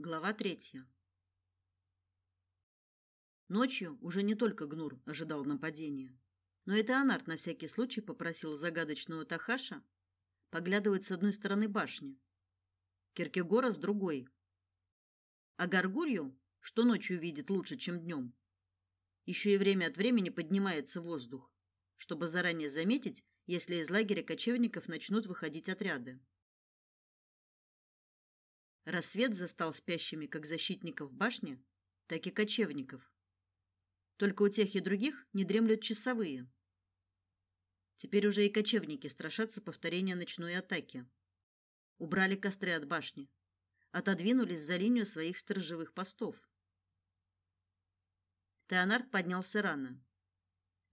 Глава третья. Ночью уже не только Гнур ожидал нападения, но и Теонард на всякий случай попросил загадочного Тахаша поглядывать с одной стороны башни, Киркегора с другой. А Гаргулью, что ночью видит лучше, чем днем, еще и время от времени поднимается воздух, чтобы заранее заметить, если из лагеря кочевников начнут выходить отряды. Рассвет застал спящими как защитников башни, так и кочевников. Только у тех и других не дремлют часовые. Теперь уже и кочевники страшатся повторения ночной атаки. Убрали костры от башни, отодвинулись за линию своих сторожевых постов. Теонард поднялся рано.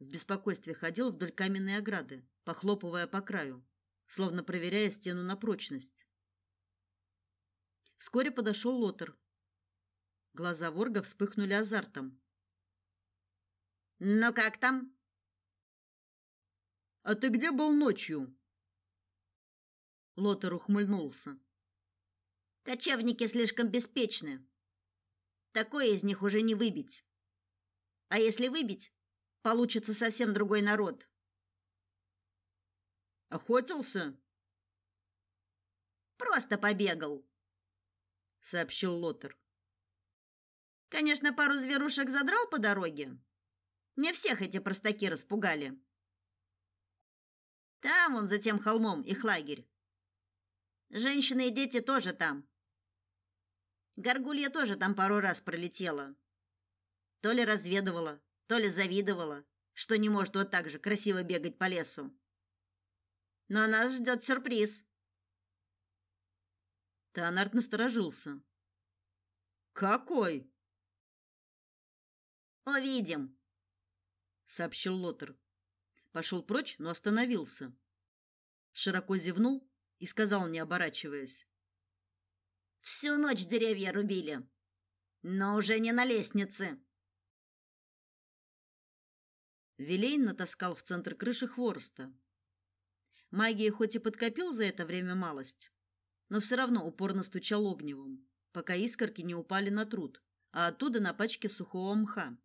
В беспокойстве ходил вдоль каменной ограды, похлопывая по краю, словно проверяя стену на прочность. Вскоре подошел Лотер. Глаза ворга вспыхнули азартом. «Ну как там?» «А ты где был ночью?» Лотер ухмыльнулся. «Кочевники слишком беспечны. Такое из них уже не выбить. А если выбить, получится совсем другой народ». «Охотился?» «Просто побегал» сообщил Лотер. Конечно, пару зверушек задрал по дороге. Не всех эти простаки распугали. Там он за тем холмом их лагерь. Женщины и дети тоже там. Горгулья тоже там пару раз пролетела. То ли разведывала, то ли завидовала, что не может вот так же красиво бегать по лесу. Но нас ждет сюрприз. Теонард насторожился. Какой? Увидим, сообщил Лотер. Пошел прочь, но остановился. Широко зевнул и сказал, не оборачиваясь: Всю ночь деревья рубили, но уже не на лестнице. Вилейн натаскал в центр крыши хвороста. Магия хоть и подкопил за это время малость, но все равно упорно стучал огневым, пока искорки не упали на труд, а оттуда на пачке сухого мха.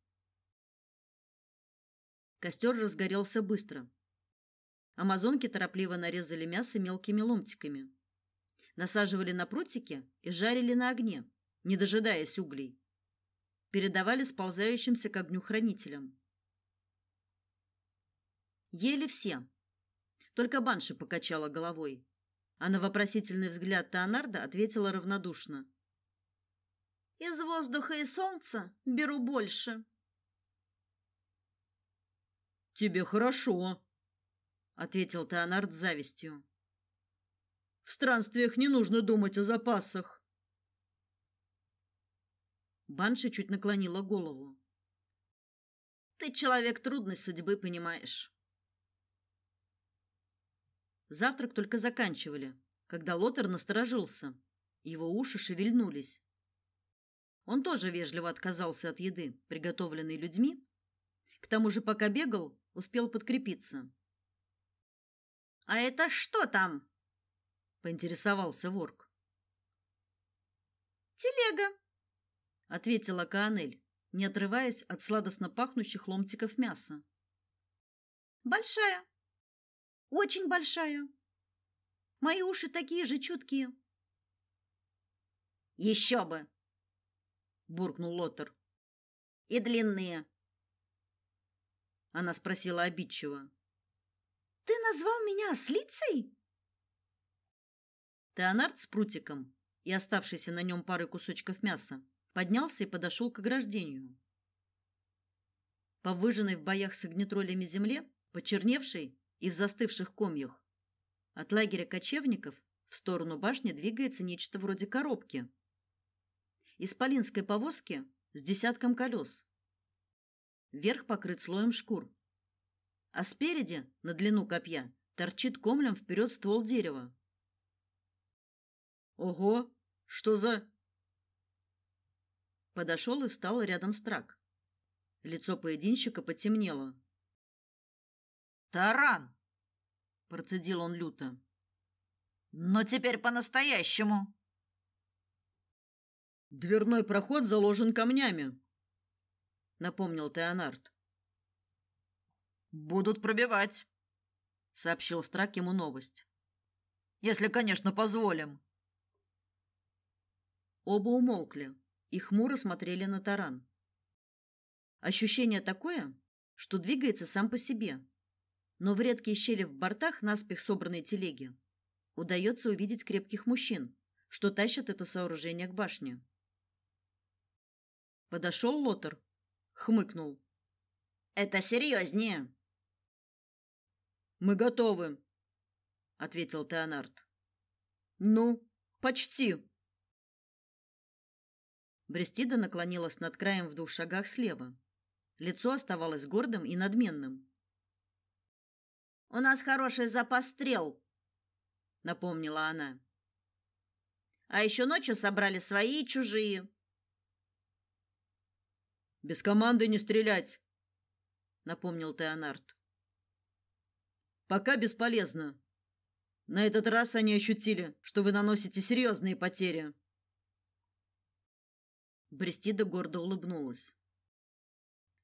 Костер разгорелся быстро. Амазонки торопливо нарезали мясо мелкими ломтиками, насаживали на прутики и жарили на огне, не дожидаясь углей. Передавали сползающимся к огню хранителям. Ели все. Только Банши покачала головой а на вопросительный взгляд Теонарда ответила равнодушно. Из воздуха и солнца беру больше. Тебе хорошо, ответил Теонард с завистью. В странствиях не нужно думать о запасах. Банши чуть наклонила голову. Ты человек трудной судьбы, понимаешь. Завтрак только заканчивали, когда Лотер насторожился. Его уши шевельнулись. Он тоже вежливо отказался от еды, приготовленной людьми. К тому же, пока бегал, успел подкрепиться. А это что там? поинтересовался Ворк. Телега, ответила Каанель, не отрываясь от сладостно пахнущих ломтиков мяса. Большая. Очень большая. Мои уши такие же чуткие. Еще бы, буркнул Лотер. И длинные. Она спросила обидчиво. Ты назвал меня ослицей? Теонард с прутиком и оставшийся на нем парой кусочков мяса поднялся и подошел к ограждению. По выжженной в боях с огнетролями земле, почерневшей и в застывших комьях. От лагеря кочевников в сторону башни двигается нечто вроде коробки. Исполинской повозки с десятком колес. Верх покрыт слоем шкур. А спереди, на длину копья, торчит комлем вперед ствол дерева. Ого, что за Подошел и встал рядом Страк. Лицо поединщика потемнело. Таран, процедил он люто. Но теперь по-настоящему. Дверной проход заложен камнями, напомнил Теонард. Будут пробивать, сообщил Страк ему новость. Если, конечно, позволим. Оба умолкли и хмуро смотрели на таран. Ощущение такое, что двигается сам по себе. Но в редкие щели в бортах наспех собранной телеги удается увидеть крепких мужчин, что тащат это сооружение к башне. Подошел Лотер, хмыкнул. Это серьезнее. Мы готовы, ответил Теонард. Ну, почти. Брестида наклонилась над краем в двух шагах слева. Лицо оставалось гордым и надменным. У нас хороший запас стрел, напомнила она. А еще ночью собрали свои и чужие. Без команды не стрелять, напомнил Теонард. Пока бесполезно. На этот раз они ощутили, что вы наносите серьезные потери. Брестида гордо улыбнулась.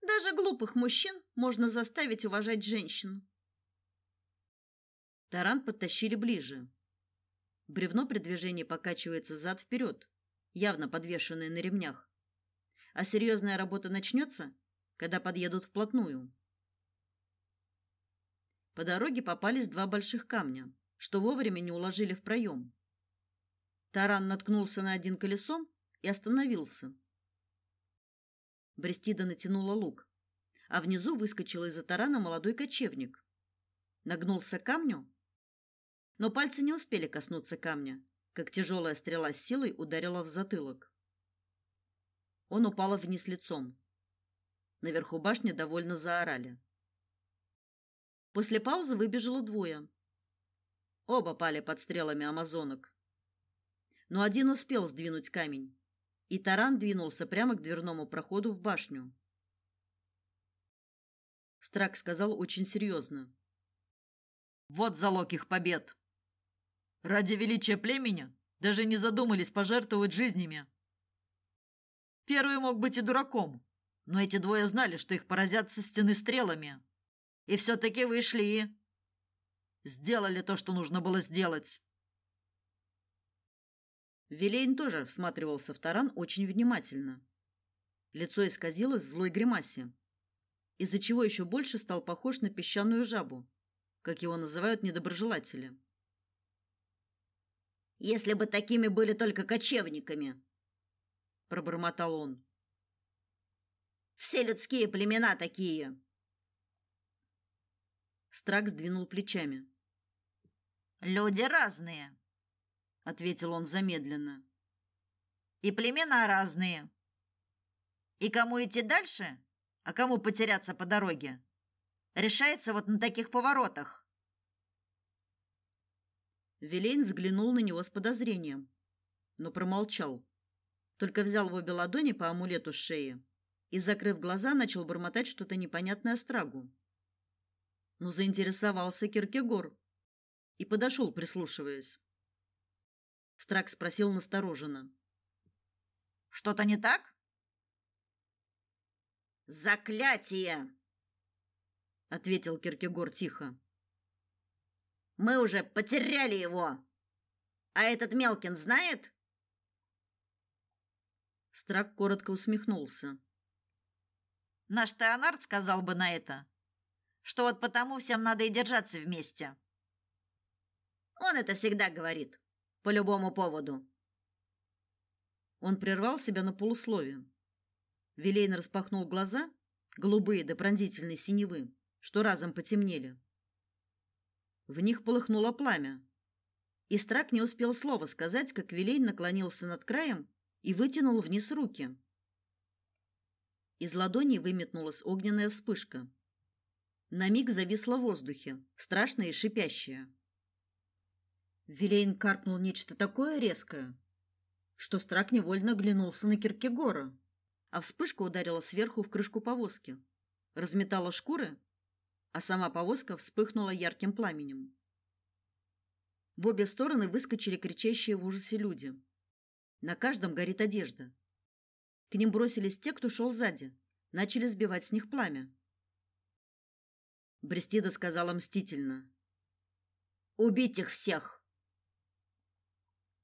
Даже глупых мужчин можно заставить уважать женщин. Таран подтащили ближе. Бревно при движении покачивается зад вперед, явно подвешенное на ремнях. А серьезная работа начнется, когда подъедут вплотную. По дороге попались два больших камня, что вовремя не уложили в проем. Таран наткнулся на один колесом и остановился. Брестида натянула лук, а внизу выскочил из-за тарана молодой кочевник. Нагнулся к камню, но пальцы не успели коснуться камня, как тяжелая стрела с силой ударила в затылок. Он упал вниз лицом. Наверху башни довольно заорали. После паузы выбежало двое. Оба пали под стрелами амазонок. Но один успел сдвинуть камень, и таран двинулся прямо к дверному проходу в башню. Страк сказал очень серьезно. Вот залог их побед. Ради величия племени даже не задумались пожертвовать жизнями. Первый мог быть и дураком, но эти двое знали, что их поразят со стены стрелами. И все таки вышли и сделали то, что нужно было сделать. Вилейн тоже всматривался в таран очень внимательно. Лицо исказилось в злой гримасе, из-за чего еще больше стал похож на песчаную жабу, как его называют недоброжелатели. Если бы такими были только кочевниками, пробормотал он. Все людские племена такие. Страк сдвинул плечами. Люди разные, ответил он замедленно. И племена разные. И кому идти дальше, а кому потеряться по дороге, решается вот на таких поворотах. Вилейн взглянул на него с подозрением, но промолчал. Только взял в обе ладони по амулету с шеи и, закрыв глаза, начал бормотать что-то непонятное Страгу. Но заинтересовался Киркегор и подошел, прислушиваясь. Страк спросил настороженно: "Что-то не так?" "Заклятие!" ответил Киркегор тихо. "Мы уже потеряли его. А этот Мелкин знает?" Страк коротко усмехнулся. Наш Теонард сказал бы на это, что вот потому всем надо и держаться вместе. Он это всегда говорит по любому поводу. Он прервал себя на полуслове. Вилейн распахнул глаза, голубые до пронзительной синевы, что разом потемнели. В них полыхнуло пламя. И Страк не успел слова сказать, как Вилейн наклонился над краем и вытянул вниз руки. Из ладони выметнулась огненная вспышка. На миг зависла в воздухе, страшная и шипящая. Вилейн каркнул нечто такое резкое, что Страк невольно оглянулся на Киркегора, а вспышка ударила сверху в крышку повозки, разметала шкуры, а сама повозка вспыхнула ярким пламенем. В обе стороны выскочили кричащие в ужасе люди. На каждом горит одежда. К ним бросились те, кто шел сзади, начали сбивать с них пламя. Брестида сказала мстительно: "Убить их всех".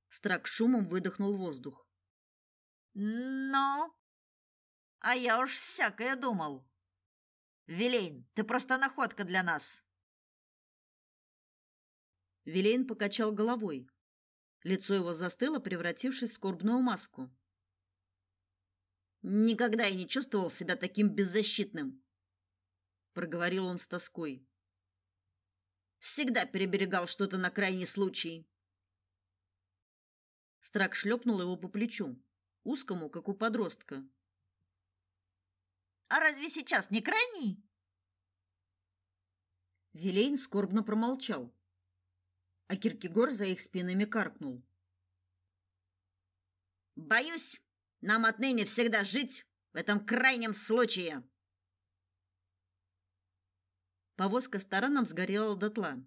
Страк шумом выдохнул воздух. "Но а я уж всякое думал. Вилейн, ты просто находка для нас". Вилейн покачал головой. Лицо его застыло, превратившись в скорбную маску. Никогда я не чувствовал себя таким беззащитным, проговорил он с тоской. Всегда переберегал что-то на крайний случай. Страк шлепнул его по плечу, узкому, как у подростка. А разве сейчас не крайний? Вилейн скорбно промолчал а Киркегор за их спинами каркнул. Боюсь, нам отныне всегда жить в этом крайнем случае. Повозка с тараном сгорела дотла.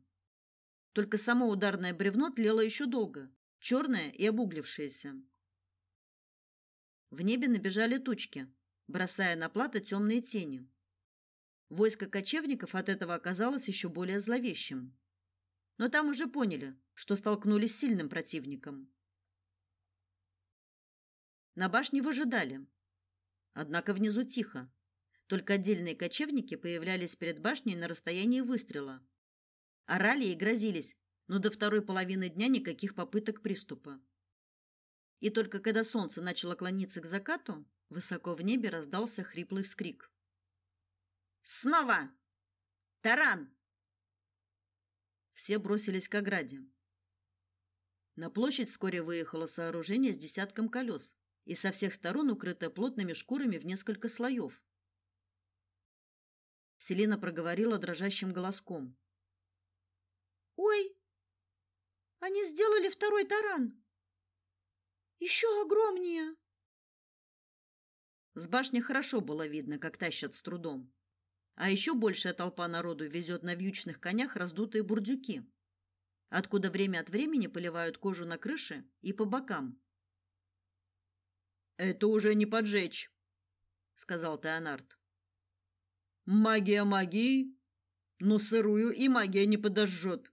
Только само ударное бревно тлело еще долго, черное и обуглившееся. В небе набежали тучки, бросая на плато темные тени. Войско кочевников от этого оказалось еще более зловещим но там уже поняли, что столкнулись с сильным противником. На башне выжидали. Однако внизу тихо. Только отдельные кочевники появлялись перед башней на расстоянии выстрела. Орали и грозились, но до второй половины дня никаких попыток приступа. И только когда солнце начало клониться к закату, высоко в небе раздался хриплый вскрик. «Снова! Таран! Все бросились к ограде. На площадь вскоре выехало сооружение с десятком колес и со всех сторон укрытое плотными шкурами в несколько слоев. Селина проговорила дрожащим голоском: "Ой, они сделали второй таран. Еще огромнее". С башни хорошо было видно, как тащат с трудом. А еще большая толпа народу везет на вьючных конях раздутые бурдюки, откуда время от времени поливают кожу на крыше и по бокам. Это уже не поджечь, сказал Теонард. Магия магии, но сырую и магия не подожжет.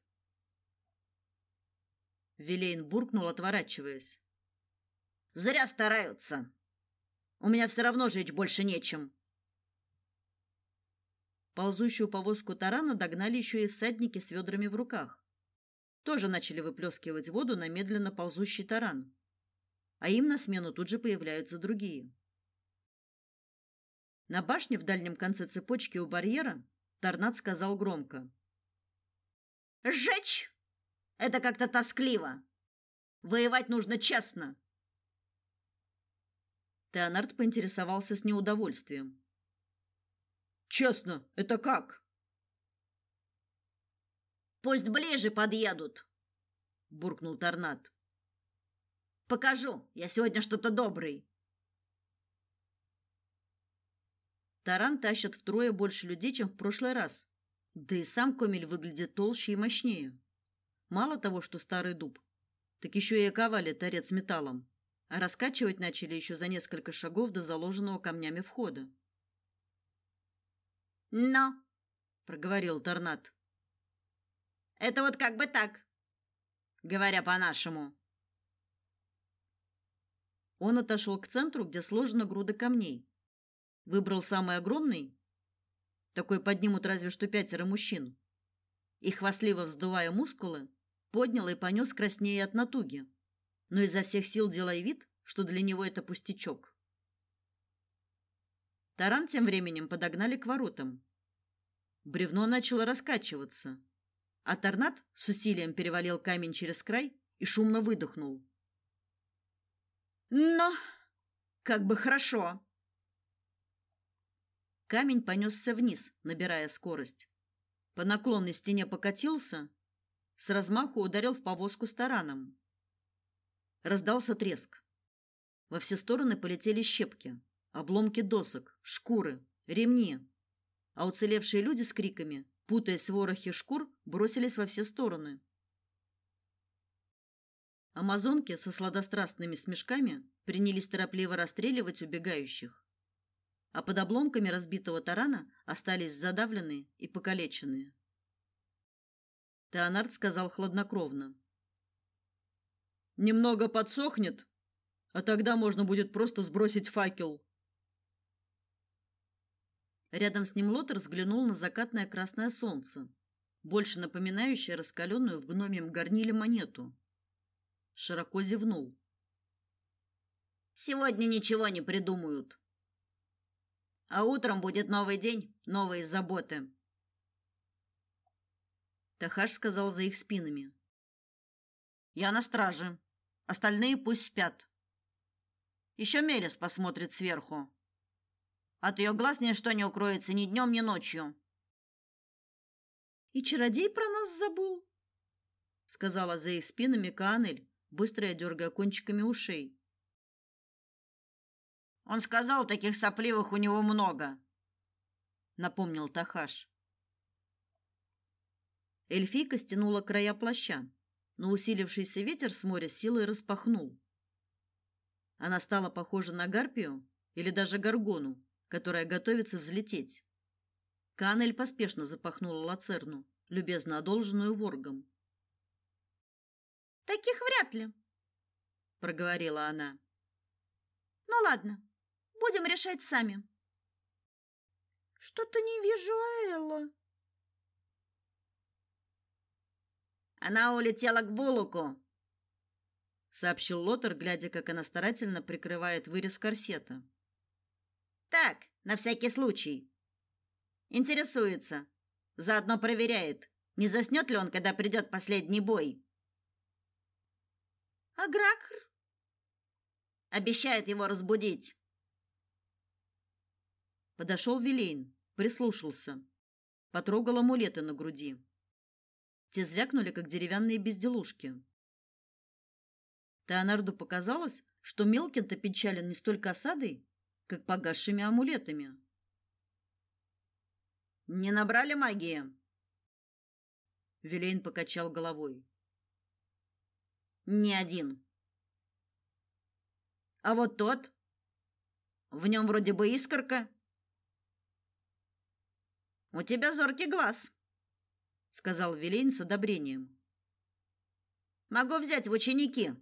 Вилейн буркнул, отворачиваясь. Зря стараются. У меня все равно жечь больше нечем. Ползущую повозку тарана догнали еще и всадники с ведрами в руках. Тоже начали выплескивать воду на медленно ползущий таран. А им на смену тут же появляются другие. На башне в дальнем конце цепочки у барьера Торнад сказал громко: "Сжечь это как-то тоскливо. Воевать нужно честно". Теонард поинтересовался с неудовольствием. Честно, это как? Пусть ближе подъедут, буркнул Торнад. Покажу, я сегодня что-то добрый. Таран тащит втрое больше людей, чем в прошлый раз. Да и сам Комель выглядит толще и мощнее. Мало того, что старый дуб, так еще и оковали торец металлом, а раскачивать начали еще за несколько шагов до заложенного камнями входа. Но, проговорил Торнат. Это вот как бы так, говоря по-нашему. Он отошел к центру, где сложена груда камней. Выбрал самый огромный, такой поднимут разве что пятеро мужчин. И хвастливо вздувая мускулы, поднял и понес краснее от натуги, но изо всех сил делая вид, что для него это пустячок. Таран тем временем подогнали к воротам. Бревно начало раскачиваться, а торнад с усилием перевалил камень через край и шумно выдохнул. Но как бы хорошо. Камень понесся вниз, набирая скорость. По наклонной стене покатился, с размаху ударил в повозку с тараном. Раздался треск. Во все стороны полетели щепки обломки досок, шкуры, ремни. А уцелевшие люди с криками, путаясь в ворохе шкур, бросились во все стороны. Амазонки со сладострастными смешками принялись торопливо расстреливать убегающих. А под обломками разбитого тарана остались задавленные и покалеченные. Теонард сказал хладнокровно: "Немного подсохнет, а тогда можно будет просто сбросить факел". Рядом с ним Лотер взглянул на закатное красное солнце, больше напоминающее раскаленную в гномьем горниле монету. Широко зевнул. Сегодня ничего не придумают. А утром будет новый день, новые заботы. Тахаш сказал за их спинами. Я на страже. Остальные пусть спят. Еще Мелис посмотрит сверху. От ее глаз ничто не укроется ни днем, ни ночью. И чародей про нас забыл, сказала за их спинами Канель, быстро дергая кончиками ушей. Он сказал, таких сопливых у него много, напомнил Тахаш. Эльфийка стянула края плаща, но усилившийся ветер с моря силой распахнул. Она стала похожа на гарпию или даже горгону, которая готовится взлететь. Канель поспешно запахнула лацерну, любезно одолженную воргом. Таких вряд ли, проговорила она. Ну ладно, будем решать сами. Что-то не вижу Элла. Она улетела к Булуку, сообщил Лотер, глядя, как она старательно прикрывает вырез корсета. Так, на всякий случай. Интересуется. Заодно проверяет, не заснёт ли он, когда придёт последний бой. А Гракр? Обещает его разбудить. Подошёл Вилейн, прислушался. Потрогал амулеты на груди. Те звякнули, как деревянные безделушки. Теонарду показалось, что Мелкин-то печален не столько осадой, как погасшими амулетами. Не набрали магии? Вилейн покачал головой. Ни один. А вот тот? В нем вроде бы искорка. У тебя зоркий глаз, сказал Вилейн с одобрением. Могу взять в ученики,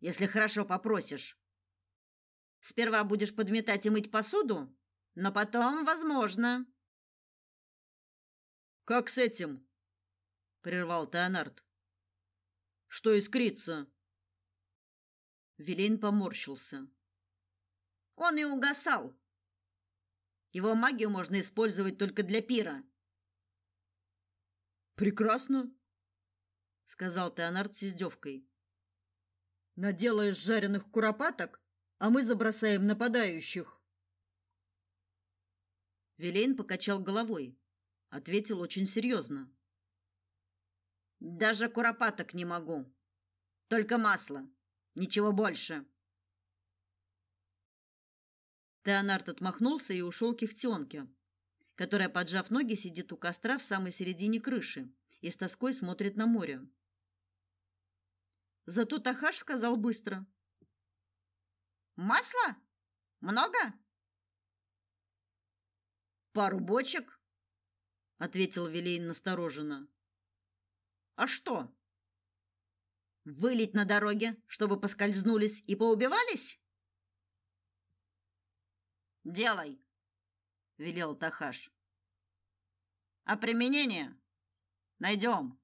если хорошо попросишь. Сперва будешь подметать и мыть посуду, но потом, возможно. Как с этим? прервал Теонард. Что искрится? Вилейн поморщился. Он и угасал. Его магию можно использовать только для пира. Прекрасно, сказал Теонард с издевкой. Наделаешь жареных куропаток, а мы забросаем нападающих. Вилейн покачал головой, ответил очень серьезно. Даже куропаток не могу. Только масло. Ничего больше. Теонард отмахнулся и ушел к Ихтионке, которая, поджав ноги, сидит у костра в самой середине крыши и с тоской смотрит на море. Зато Тахаш сказал быстро: "Масла? Много?" "Пару бочек", ответил Вилейн настороженно. А что? Вылить на дороге, чтобы поскользнулись и поубивались? Делай, велел Тахаш. А применение найдем.